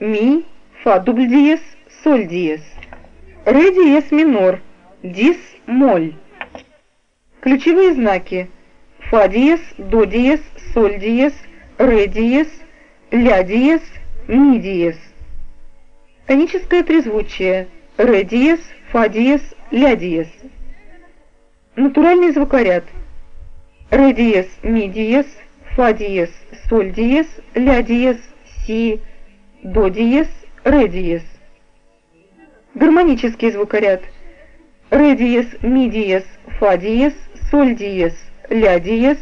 ми, фа дубль диез, соль диез. Ре диез минор, дис, моль. Ключевые знаки фа диез, до диез, соль диез, ре диез, ля диез, ми диез. Тоническое трезвучие ре диез, фа диез, ля диез. Натуральный звукоряд ре диез, ми диез, фа диез, соль диез, ля диез, си, до диез, ре диез. Гармонический звукоряд ре диез, ми диез, фа диез, соль диез, ля диез,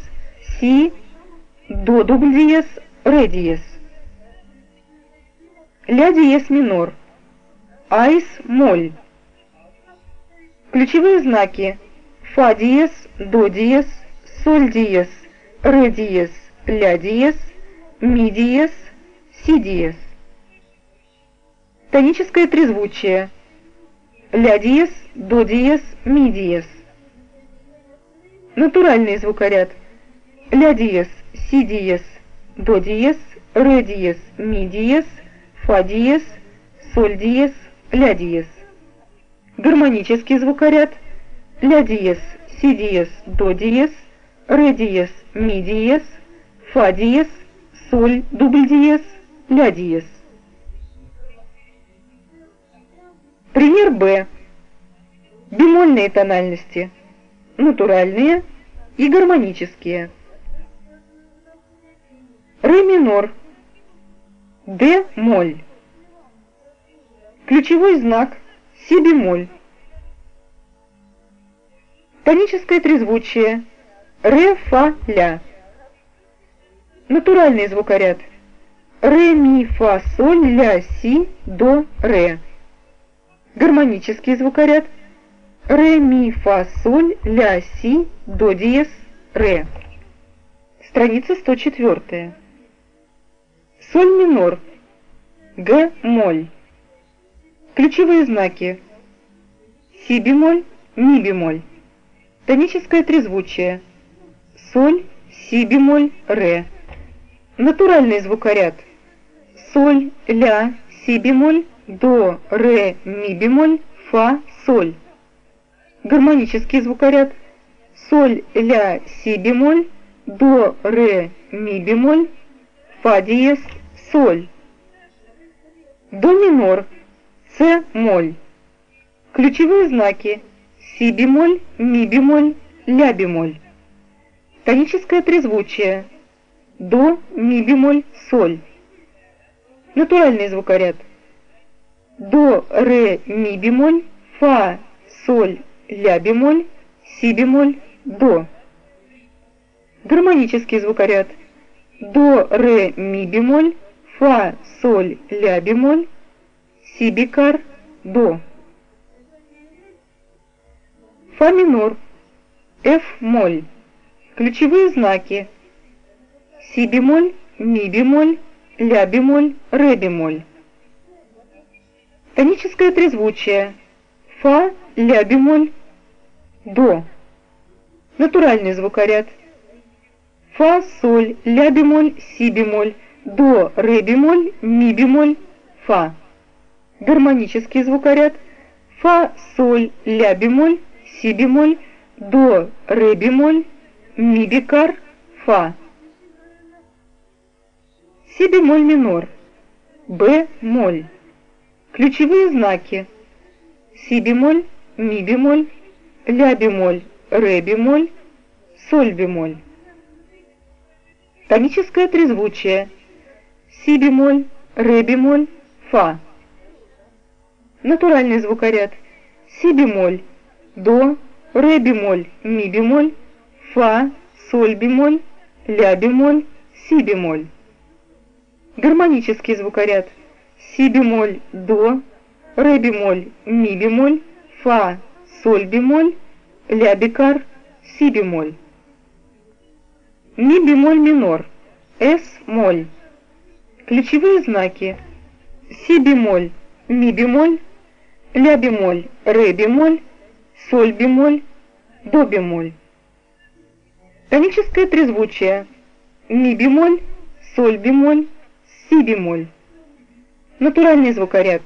си, до дубль диез, ре диез. Ля диез минор, айс моль. Ключевые знаки фа диез, до диез, соль диез, ре диез, ля диез, ми диез, си диез. Тоническое трезвучие ля диез, до диез, ми диез. Натуральный звукоряд ля диез, си диез, до диез, ре диез, ми диез, фа диез, соль диез, ля диез. Гармонический звукоряд ля диез, си диез, до диез, ре диез, ми диез, фа диез, соль, дубль диез, ля диез. Пример Б. Бемольные тональности. Натуральные и гармонические. Ре минор. Д моль. Ключевой знак Си бемоль. Тоническое трезвучие Ре, фа, ля. Натуральный звукоряд Ре, ми, фа, соль, ля, си, до, ре. Гармонический звукоряд Ре, ми, фа, соль, ля, си, до диез, ре. Страница 104. Соль минор. Г моль. Ключевые знаки. Си бемоль, ми бемоль. Тоническое трезвучие. Соль, си бемоль, ре. Натуральный звукоряд. Соль, ля, си бемоль, до, ре, ми бемоль, фа, соль. Гармонический звукоряд. Соль, ля, си бемоль, до, ре, ми бемоль, фа диез, соль. До минор, с моль. Ключевые знаки си бемоль, ми бемоль, ля бемоль. Тоническое трезвучие до, ми бемоль, соль. Натуральный звукоряд до, ре, ми бемоль, фа, соль, ля бемоль, си бемоль, до. Гармонический звукоряд до, ре, ми бемоль, фа, соль, ля бемоль, си бикар, до. Фа минор, Ф моль. Ключевые знаки си бемоль, ми бемоль, ля бемоль, ре бемоль. Тоническое трезвучие фа, ля бемоль, до. Натуральный звукоряд фа, соль, ля бемоль, си бемоль, до, ре бемоль, ми бемоль, фа. Гармонический звукоряд фа, соль, ля бемоль, си бемоль, до, ре бемоль, ми бикар, фа. Си бемоль минор, б моль. Ключевые знаки си бемоль, ми бемоль, ля бемоль, ре бемоль, соль бемоль. Тоническое трезвучие си бемоль, ре бемоль, фа. Натуральный звукоряд си бемоль, до, ре бемоль, ми бемоль, фа, соль бемоль, ля бемоль, си бемоль. Гармонический звукоряд си бемоль, до, ре бемоль, ми бемоль, фа, соль бемоль, ля бикар, си бемоль. Ми бемоль минор, эс моль. Ключевые знаки си бемоль, ми бемоль, ля бемоль, ре бемоль, соль бемоль, до бемоль. Тоническое трезвучие ми бемоль, соль бемоль, си бемоль. Натуральный звукоряд.